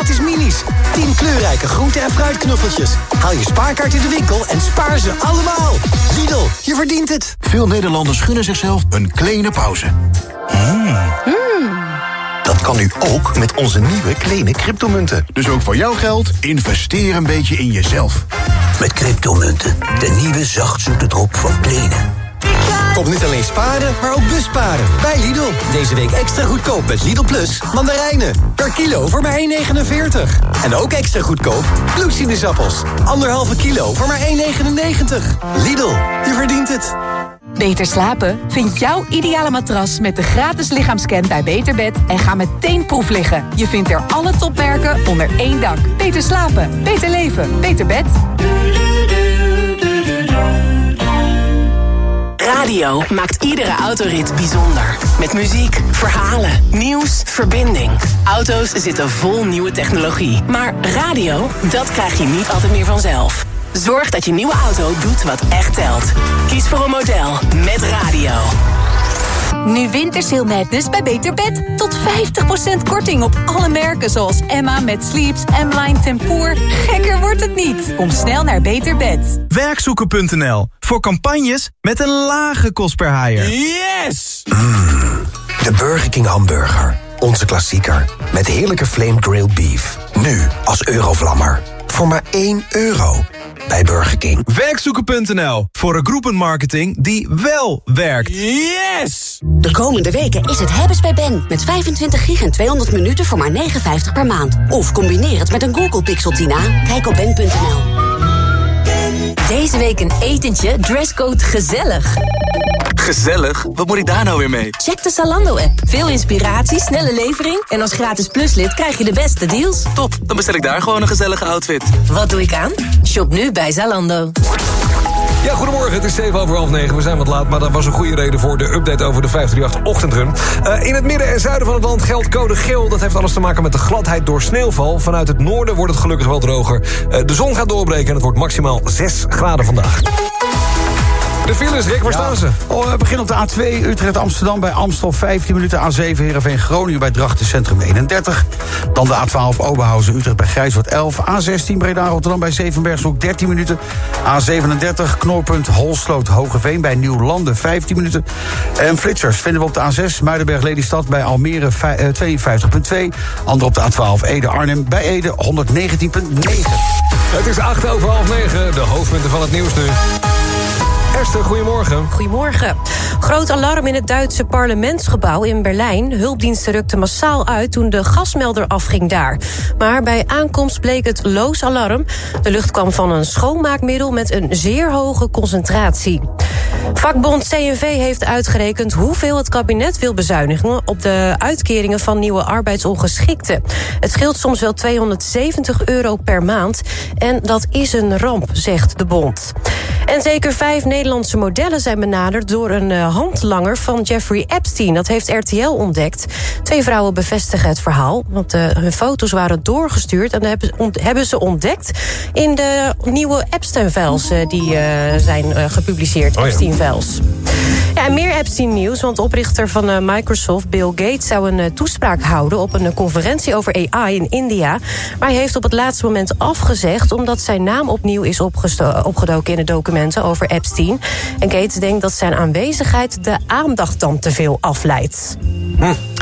Gratis minis. 10 kleurrijke groente- en fruitknuffeltjes. Haal je spaarkaart in de winkel en spaar ze allemaal. Lidl, je verdient het. Veel Nederlanders gunnen zichzelf een kleine pauze. Dat kan nu ook met onze nieuwe kleine cryptomunten. Dus ook voor jouw geld, investeer een beetje in jezelf. Met cryptomunten. De nieuwe zachtzoete drop van Plenen. Kom niet alleen sparen, maar ook busparen. Bij Lidl. Deze week extra goedkoop met Lidl Plus mandarijnen. Per kilo voor maar 1,49. En ook extra goedkoop bloedsinusappels. Anderhalve kilo voor maar 1,99. Lidl, je verdient het. Beter slapen? Vind jouw ideale matras met de gratis lichaamscan bij Beterbed en ga meteen proef liggen. Je vindt er alle topmerken onder één dak. Beter slapen, beter leven, beter bed. Radio maakt iedere autorit bijzonder. Met muziek, verhalen, nieuws, verbinding. Auto's zitten vol nieuwe technologie. Maar radio, dat krijg je niet altijd meer vanzelf. Zorg dat je nieuwe auto doet wat echt telt. Kies voor een model met radio. Nu Wintersail Madness bij Beter Bed. Tot 50% korting op alle merken zoals Emma met Sleeps, M-Line Tempoor. Gekker wordt het niet. Kom snel naar Beter Bed. Werkzoeken.nl voor campagnes met een lage kost per haaier. Yes! de Burger King hamburger. Onze klassieker. Met heerlijke flame grilled beef. Nu als eurovlammer. Voor maar 1 euro. Bij Burger King. Werkzoeken.nl voor een groepenmarketing die wel werkt. Yes! De komende weken is het hebben's bij Ben. Met 25 gig en 200 minuten voor maar 59 per maand. Of combineer het met een Google Pixel 10a. Kijk op ben.nl. Deze week een etentje, dresscode gezellig. Gezellig? Wat moet ik daar nou weer mee? Check de Zalando-app. Veel inspiratie, snelle levering... en als gratis pluslid krijg je de beste deals. Top, dan bestel ik daar gewoon een gezellige outfit. Wat doe ik aan? Shop nu bij Zalando. Ja, goedemorgen. Het is 7 over half 9. We zijn wat laat, maar dat was een goede reden voor de update over de 538-ochtendrun. Uh, in het midden en zuiden van het land geldt code geel. Dat heeft alles te maken met de gladheid door sneeuwval. Vanuit het noorden wordt het gelukkig wel droger. Uh, de zon gaat doorbreken en het wordt maximaal 6 graden vandaag. De files, Rick, waar staan ze? Oh, we beginnen op de A2 Utrecht-Amsterdam bij Amstel 15 minuten. A7 Heerenveen Groningen bij Drachten Centrum 31. Dan de A12 Oberhausen Utrecht bij Grijswoord 11. A16 Breda Rotterdam bij Zevenbergshoek 13 minuten. A37 Knoorpunt Holsloot Hogeveen bij Nieuwlanden 15 minuten. En flitsers vinden we op de A6 Muidenberg Lelystad bij Almere 52.2. Ander op de A12 Ede Arnhem bij Ede 119.9. Het is 8 over half 9. De hoofdpunten van het nieuws nu. Esther, goedemorgen. Goedemorgen. Groot alarm in het Duitse parlementsgebouw in Berlijn. Hulpdiensten rukten massaal uit toen de gasmelder afging daar. Maar bij aankomst bleek het loos alarm. De lucht kwam van een schoonmaakmiddel met een zeer hoge concentratie. Vakbond CNV heeft uitgerekend hoeveel het kabinet wil bezuinigen... op de uitkeringen van nieuwe arbeidsongeschikten. Het scheelt soms wel 270 euro per maand. En dat is een ramp, zegt de bond. En zeker vijf Nederlandse modellen zijn benaderd... door een uh, handlanger van Jeffrey Epstein. Dat heeft RTL ontdekt. Twee vrouwen bevestigen het verhaal. Want uh, hun foto's waren doorgestuurd. En dat hebben, ze ontdekt in de nieuwe Epstein-files... Uh, die zijn gepubliceerd, oh ja. Epstein-files. Ja, en meer Epstein-nieuws, want oprichter van Microsoft, Bill Gates... zou een toespraak houden op een conferentie over AI in India. Maar hij heeft op het laatste moment afgezegd... omdat zijn naam opnieuw is opgedoken in het documenten over Epstein. En Gates denkt dat zijn aanwezigheid de aandacht dan te veel afleidt. Hm.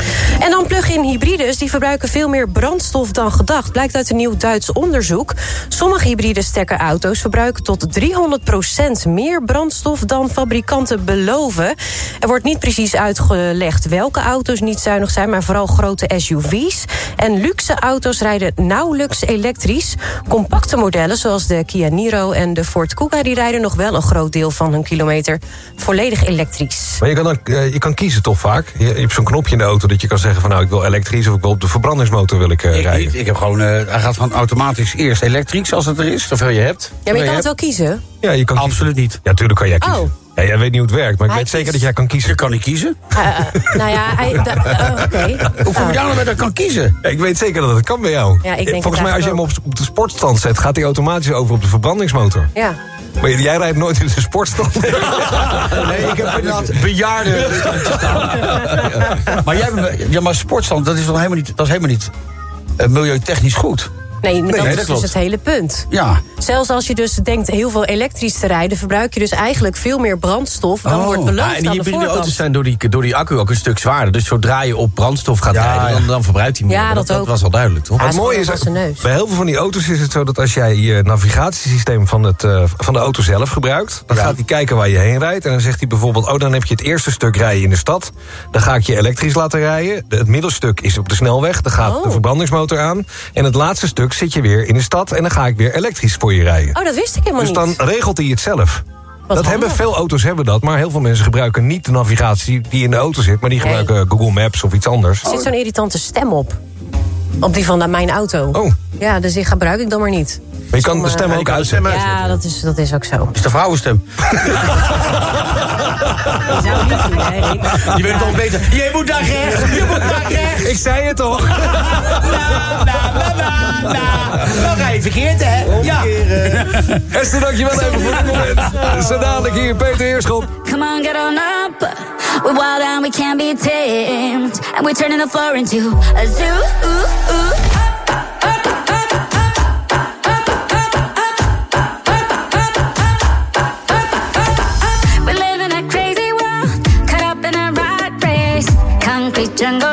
En dan plug-in hybrides, die verbruiken veel meer brandstof dan gedacht. Blijkt uit een nieuw Duits onderzoek. Sommige hybride stekkerauto's verbruiken tot 300% meer brandstof dan fabrikanten beloven. Er wordt niet precies uitgelegd welke auto's niet zuinig zijn... maar vooral grote SUV's. En luxe auto's rijden nauwelijks elektrisch. Compacte modellen zoals de Kia Niro en de Ford Kuga... die rijden nog wel een groot deel van hun kilometer volledig elektrisch. Maar je kan, dan, je kan kiezen toch vaak? Je hebt zo'n knopje in de auto dat je kan zeggen van... nou, ik wil elektrisch of ik wil op de verbrandingsmotor wil ik, uh, ik rijden. Ik heb gewoon, uh, hij gaat van automatisch eerst elektrisch als het er is, zoveel je hebt. Ja, maar je kan het wel kiezen. Ja, je kan Absoluut niet. Ja, tuurlijk kan jij kiezen. Oh. Ja, jij weet niet hoe het werkt, maar ik weet zeker dat jij kan kiezen. Je kan niet kiezen? Uh, nou ja, hij, uh, oké. Okay. Hoe kom je daar nou met dat kan kiezen? Ja, ik weet zeker dat het kan bij jou. Ja, ik denk Volgens mij als je hem op, op de sportstand zet, gaat hij automatisch over op de verbrandingsmotor. Ja. Maar jij rijdt nooit in de sportstand. nee, ik heb inderdaad bejaarden. maar, jij, ja, maar sportstand, dat is, wel helemaal niet, dat is helemaal niet uh, milieutechnisch goed. Nee, dat, nee, is dat dus klopt. het hele punt. Ja. Zelfs als je dus denkt heel veel elektrisch te rijden... verbruik je dus eigenlijk veel meer brandstof dan Oh. wordt beloofd Ja, en die de hybride auto's zijn door die, door die accu ook een stuk zwaarder. Dus zodra je op brandstof gaat Ja, rijden, dan, dan verbruikt hij meer. Ja, dat ook. was al duidelijk, toch? Ja, het is mooie is, neus. bij heel veel van die auto's is het zo dat als jij je navigatiesysteem van, het, uh, van de auto zelf gebruikt, dan gaat hij kijken waar je heen rijdt. En dan zegt hij bijvoorbeeld, oh dan heb je het eerste stuk rijden in de stad. Dan ga ik je elektrisch laten rijden. De- het middelstuk is op de snelweg, dan gaat Oh. de verbrandingsmotor aan. En het laatste stuk zit je weer in de stad en dan ga ik weer elektrisch voor je rijden. Oh, dat wist ik helemaal Dus dan niet. regelt hij het zelf. dat handig. hebben veel auto's hebben dat, maar heel veel mensen gebruiken niet de navigatie die in de auto zit, maar die Nee. gebruiken Google Maps of iets anders. Er zit zo'n irritante stem op. Op die van mijn auto. Oh. Ja, dus die gebruik ik dan maar niet. Maar je kan de stem ook uitzetten. Ja, dat is, dat is ook zo. is de vrouwenstem. Je zou het niet doen, hè, Rick? Je weet het al beter. Je moet daar rechts, je moet daar rechts. Ik zei het toch? Dan ga je verkeerd, hè? Ja. Esther, dankjewel even voor het moment. Zo dadelijk hier Peter Heerschop. Come on, get on up. We're wild and we can't be tamed. And we're turning the floor into a zoo. Ooh, ooh. jungle.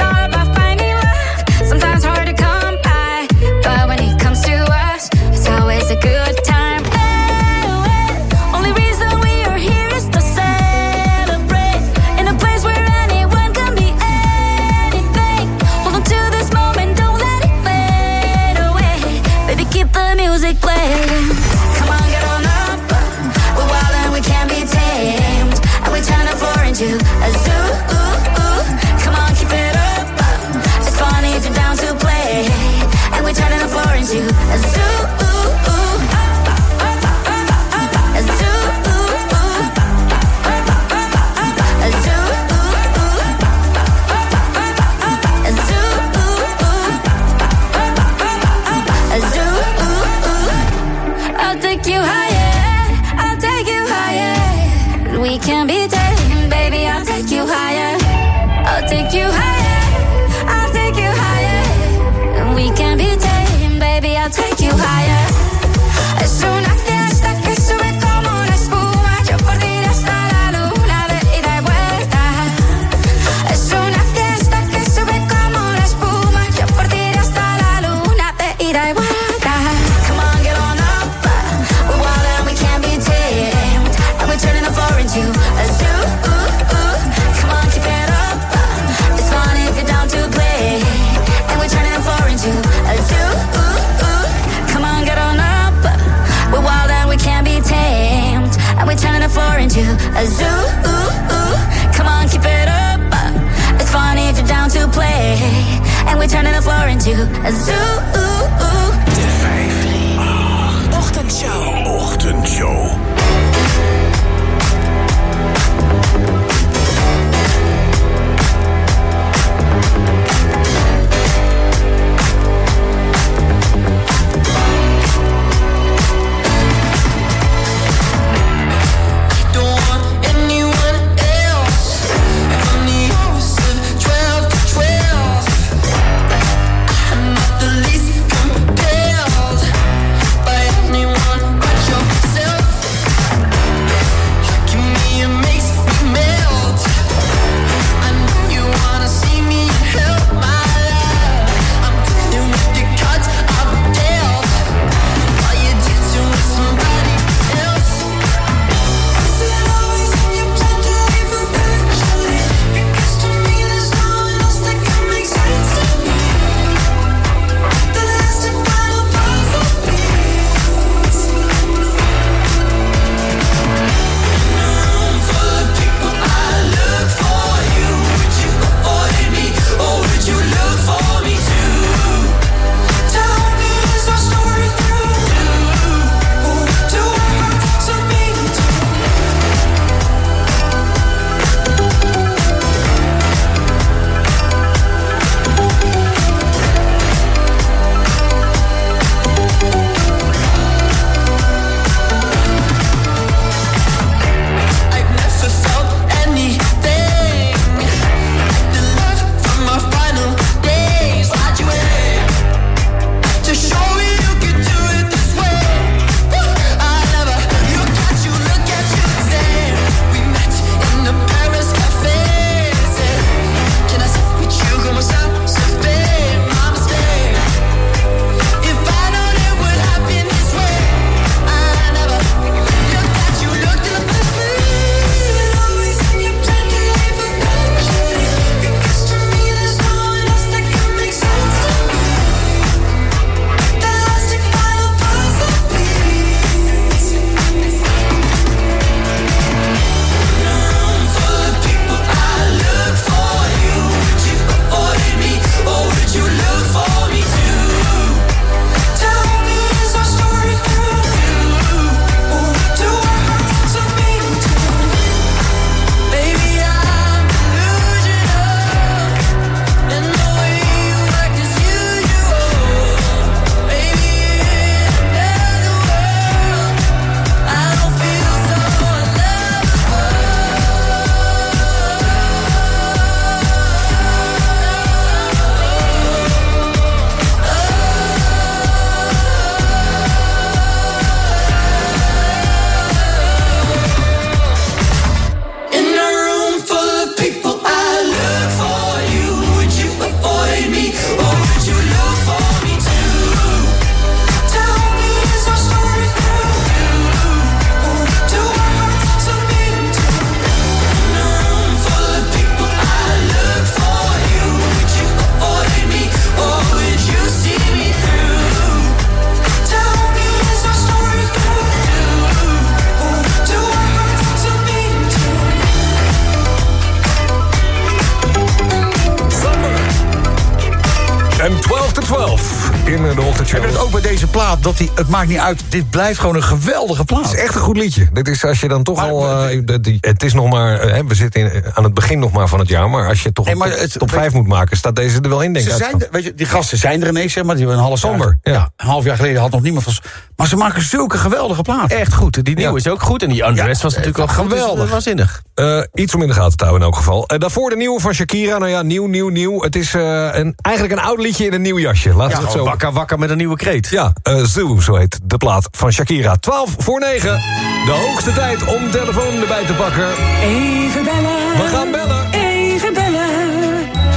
Dat die, het maakt niet uit, dit blijft gewoon een geweldige plaat. Het is echt een goed liedje. Dit is als je dan toch al... eh, die- het is nog maar... eh, we zitten in, aan het begin nog maar van het jaar. Maar als je toch Nee, maar top, het- top 5 moet maken... staat deze er wel in, denk ik. Ze zijn, weet je, die gasten zijn er ineens, zeg maar. Die hebben een half Somber, jaar, ja. een half jaar geleden had nog niemand van. Maar ze maken zulke geweldige platen. Echt goed. Die nieuwe is ook goed. En die Undressed was natuurlijk al geweldig. geweldig. waanzinnig. Eh, iets om in de gaten te houden in elk geval. Eh, daarvoor de nieuwe van Shakira. Nou ja, nieuw, nieuw, nieuw. Het is eh, een, eigenlijk een oud liedje in een nieuw jasje. Laten we het zo... wakker, wakker met een nieuwe kreet. Ja, eh Zoo, zo heet de plaat van Shakira. 12 voor 9. De hoogste tijd om telefoon erbij te pakken. Even bellen. We gaan bellen. Even bellen.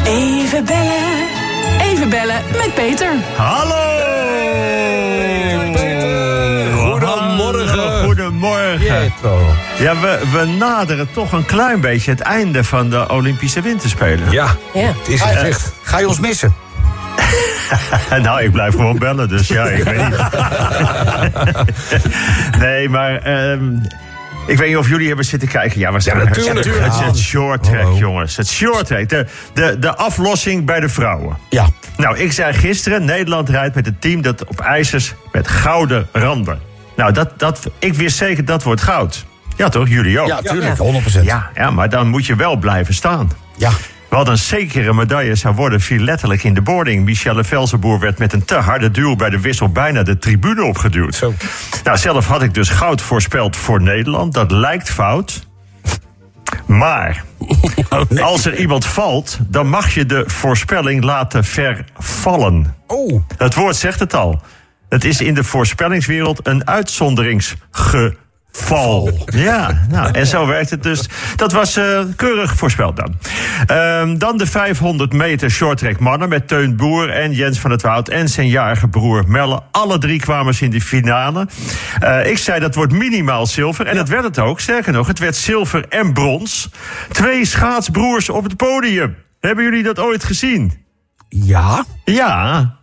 Even bellen. Even bellen met Peter. Hallo! Goedemorgen. Goedemorgen. Ja, we, we naderen toch een klein beetje het einde van de Olympische Winterspelen. Ja, Ja. het is echt. Ga je ons missen? nou, ik blijf gewoon bellen, dus ja, ik weet niet. nee, maar ehm, ik weet niet of jullie hebben zitten kijken. Ja, waarschijnlijk. natuurlijk. Het is het short track, Hallo. jongens. Het short track. De, de, de aflossing bij de vrouwen. Ja. Nou, ik zei gisteren, Nederland rijdt met een team dat op ijzers met gouden randen. Nou, dat, dat, ik wist zeker dat wordt goud. Ja toch, jullie ook? Ja, tuurlijk, 100%. Ja, ja, maar dan moet je wel blijven staan. Ja. Wat een zekere medaille zou worden, viel letterlijk in de boarding. Michelle Velzenboer werd met een te harde duw bij de wissel bijna de tribune opgeduwd. Zo. Nou, zelf had ik dus goud voorspeld voor Nederland. Dat lijkt fout. Maar als er iemand valt, dan mag je de voorspelling laten vervallen. Oh. Het woord zegt het al. Het is in de voorspellingswereld een uitzonderingsgeval. Ja, nou, en zo werkt het dus. Dat was eh, keurig voorspeld dan. Ehm, dan de 500 meter shorttrack mannen met Teun Boer en Jens van het Woud en zijn jarige broer Melle. Alle drie kwamen ze in de finale. Eh, ik zei dat wordt minimaal zilver en dat werd het ook. Sterker nog, het werd zilver en brons. Twee schaatsbroers op het podium. Hebben jullie dat ooit gezien? Ja. Ja.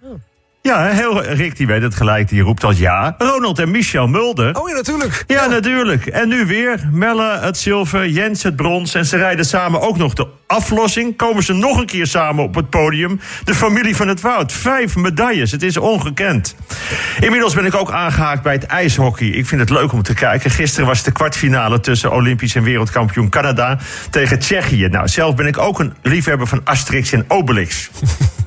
Ja, heel, Rick die weet het gelijk, die roept al ja. Ronald en Michel Mulder. Oh ja, natuurlijk. Ja, natuurlijk. En nu weer Melle het zilver, Jens het brons. En ze rijden samen ook nog de aflossing. Komen ze nog een keer samen op het podium. De familie van het Woud. Vijf medailles. Het is ongekend. Inmiddels ben ik ook aangehaakt bij het ijshockey. Ik vind het leuk om te kijken. Gisteren was de kwartfinale tussen Olympisch en wereldkampioen Canada tegen Tsjechië. Nou, zelf ben ik ook een liefhebber van Asterix en Obelix.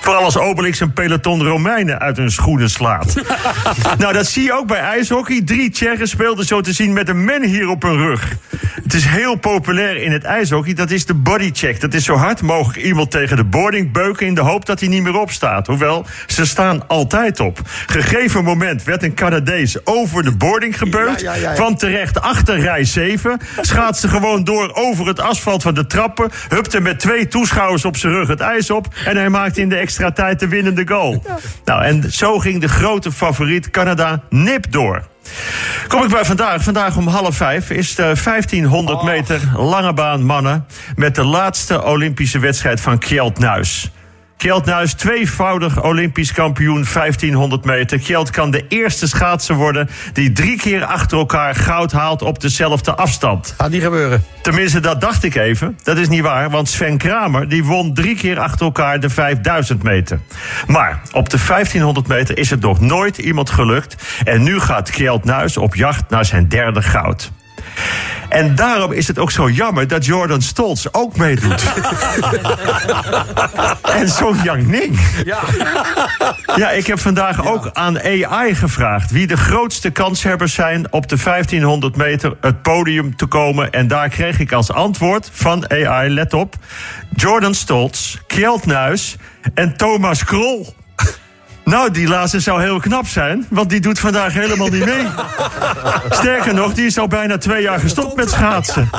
Vooral als Obelix een peloton Romeinen uit hun schoenen slaat. nou, dat zie je ook bij ijshockey. Drie Tsjechen speelden zo te zien met een men hier op hun rug. Het is heel populair in het ijshockey. Dat is de bodycheck. Dat is zo hard mogelijk iemand tegen de boarding beuken... in de hoop dat hij niet meer opstaat. Hoewel, ze staan altijd op. Gegeven moment werd een Canadees over de boarding gebeukt... Ja, ja, ja, ja. van terecht achter rij 7. Schaatste gewoon door over het asfalt van de trappen. Hupte met twee toeschouwers op zijn rug het ijs op. En hij maakte in de extra tijd de winnende goal. Nou, en zo ging de grote favoriet Canada nip door. Kom ik bij vandaag. Vandaag om half vijf is de 1500 meter lange baan mannen... met de laatste Olympische wedstrijd van Kjeld Nuis. Kjeld Nuis, tweevoudig Olympisch kampioen 1500 meter. Kjeld kan de eerste schaatser worden die drie keer achter elkaar goud haalt op dezelfde afstand. Gaat niet gebeuren. Tenminste, dat dacht ik even. Dat is niet waar, want Sven Kramer die won drie keer achter elkaar de 5000 meter. Maar op de 1500 meter is het nog nooit iemand gelukt. En nu gaat Kjeld Nuis op jacht naar zijn derde goud. En daarom is het ook zo jammer dat Jordan Stolz ook meedoet. en Song Yang Ning. Ja. Ja, ik heb vandaag ook aan AI gevraagd wie de grootste kanshebbers zijn op de 1500 meter het podium te komen. En daar kreeg ik als antwoord van AI, let op, Jordan Stolz, Kjeld Nuis en Thomas Krol. Nou, die laatste zou heel knap zijn, want die doet vandaag helemaal niet mee. Sterker nog, die is al bijna twee jaar gestopt met schaatsen.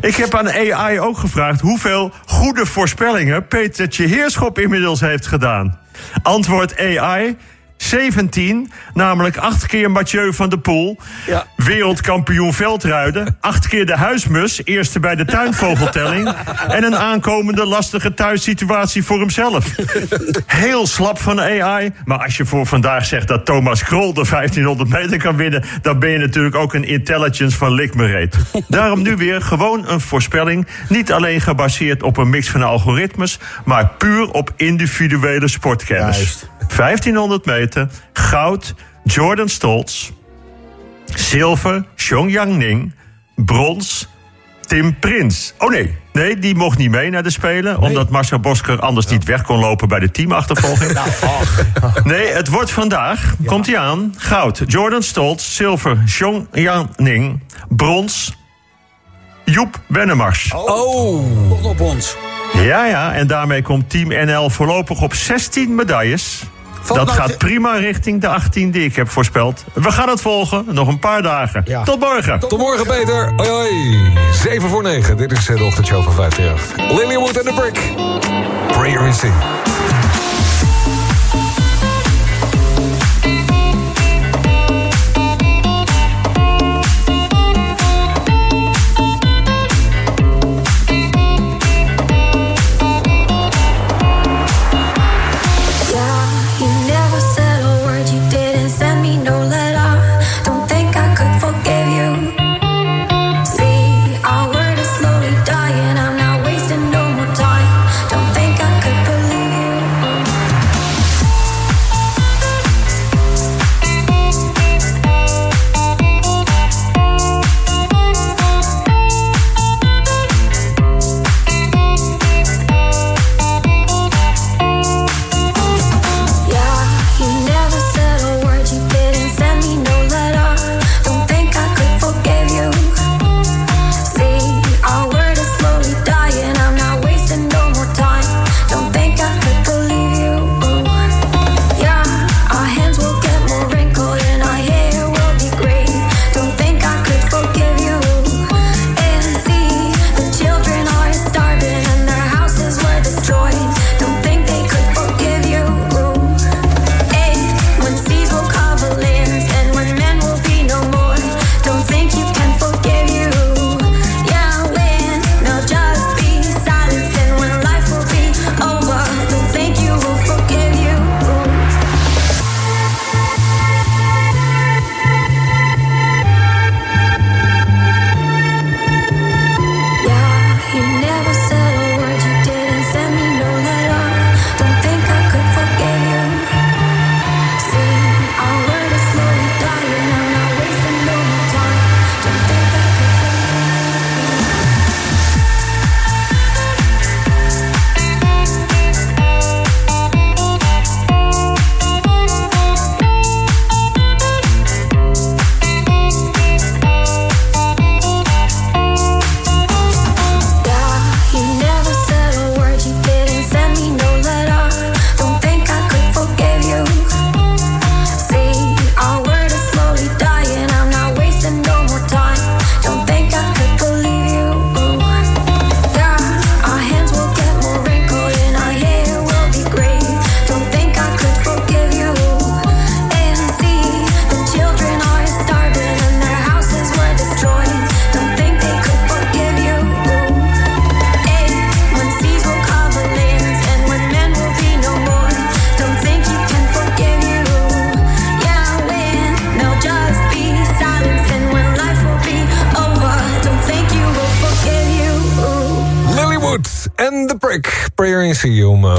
Ik heb aan AI ook gevraagd hoeveel goede voorspellingen Petertje Heerschop inmiddels heeft gedaan. Antwoord AI. 17, namelijk acht keer Mathieu van der Poel. Wereldkampioen veldruiden. Acht keer de huismus, eerste bij de tuinvogeltelling. en een aankomende lastige thuissituatie voor hemzelf. Heel slap van de AI. Maar als je voor vandaag zegt dat Thomas Krol de 1500 meter kan winnen... dan ben je natuurlijk ook een intelligence van likmereet. Daarom nu weer gewoon een voorspelling. Niet alleen gebaseerd op een mix van algoritmes... maar puur op individuele sportkennis. 1500 meter, goud, Jordan Stoltz... zilver, Xiong Ning, brons, Tim Prins. Oh nee, nee, die mocht niet mee naar de Spelen... omdat Marcel Bosker anders niet weg kon lopen bij de teamachtervolging. Nee, het wordt vandaag, komt hij aan, goud, Jordan Stoltz, zilver, Xiong Ning, brons, Joep Wennemars. Oh, tot op ons. Ja, ja, en daarmee komt Team NL voorlopig op 16 medailles. Valt dat nou gaat te- prima richting de 18 die ik heb voorspeld. We gaan het volgen, nog een paar dagen. Tot morgen. Tot morgen, Peter. Hoi, hoi. 7 voor 9. Dit is de ochtendshow van 538. Lilywood en The Brick. Prayer in.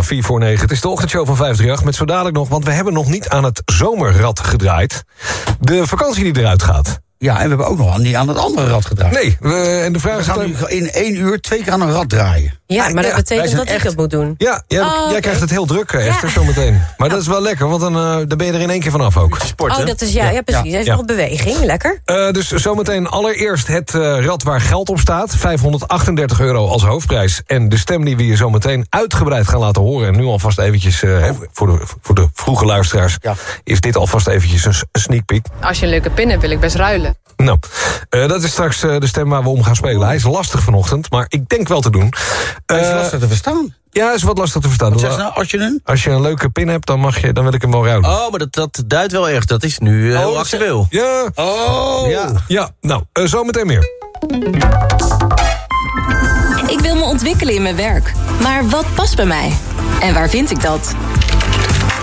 4 voor 9. Het is de ochtendshow van 538 met zo dadelijk nog... want we hebben nog niet aan het zomerrad gedraaid. De vakantie die eruit gaat. Ja, en we hebben ook nog aan- niet aan het andere rad gedraaid. Nee, we, en de vraag We is... gaan nu in één uur twee keer aan een rad draaien. Ja, maar dat betekent dat ik echt- het moet doen. Ja, jij, Oh, jij oké. krijgt het heel druk, eh, Esther, zometeen. Maar dat is wel lekker, want dan, eh, dan ben je er in één keer vanaf ook. Oh, dat is ja, ja precies. Hij is Ja. nog beweging. Lekker. Eh, dus zometeen allereerst het eh, rad waar geld op staat. 538 euro als hoofdprijs. En de stem die we je zometeen uitgebreid gaan laten horen. En nu alvast eventjes, eh, hè, voor, de, voor de vroege luisteraars... is dit alvast eventjes een sneak peek. Als je een leuke pin hebt, wil ik best ruilen. Nou, eh, dat is straks eh, de stem waar we om gaan spelen. Hij is lastig vanochtend, maar ik denk wel te doen. Hij is Eh, lastig te verstaan. Ja, is wat lastig te verstaan. Wat zeg je nou, als je een? Als je een leuke pin hebt, dan, mag je, dan wil ik hem wel ruilen. Oh, maar dat, dat duidt wel echt. Dat is nu eh, heel Oh, actueel. Ja. Oh. Ja. Ja, nou, eh, zometeen meer. Ik wil me ontwikkelen in mijn werk. Maar wat past bij mij? En waar vind ik dat?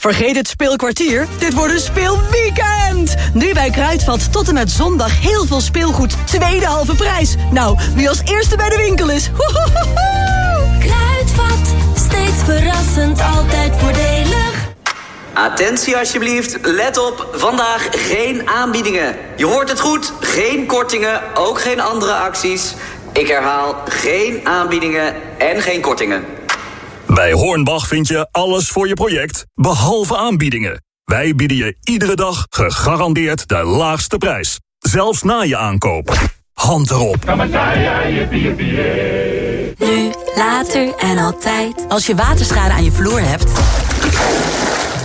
Vergeet het speelkwartier, dit wordt een speelweekend! Nu bij Kruidvat tot en met zondag heel veel speelgoed, tweede halve prijs. Nou, wie als eerste bij de winkel is, hohohoho! Kruidvat, steeds verrassend, altijd voordelig. Attentie alsjeblieft, let op, vandaag geen aanbiedingen. Je hoort het goed, geen kortingen, ook geen andere acties. Ik herhaal, geen aanbiedingen en geen kortingen. Bij Hornbach vind je alles voor je project, behalve aanbiedingen. Wij bieden je iedere dag gegarandeerd de laagste prijs. Zelfs na je aankoop. Hand erop. Nu, later en altijd. Als je waterschade aan je vloer hebt,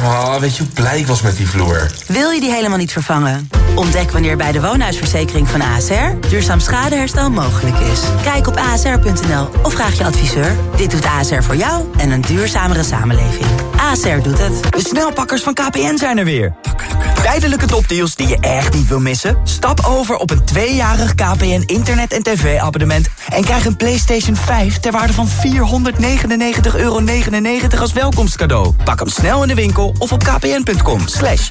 Oh, weet je hoe blij ik was met die vloer? wil je die helemaal niet vervangen. Ontdek wanneer bij de woonhuisverzekering van ASR duurzaam schadeherstel mogelijk is. Kijk op asr.nl of vraag je adviseur. Dit doet ASR voor jou en een duurzamere samenleving. ASR doet het. De snelpakkers van KPN zijn er weer. Tijdelijke topdeals die je echt niet wil missen? Stap over op een tweejarig KPN internet- en tv-abonnement... en krijg een PlayStation 5 ter waarde van 499,99 euro als welkomstcadeau. Pak hem snel in de winkel of op kpn.com. Slash.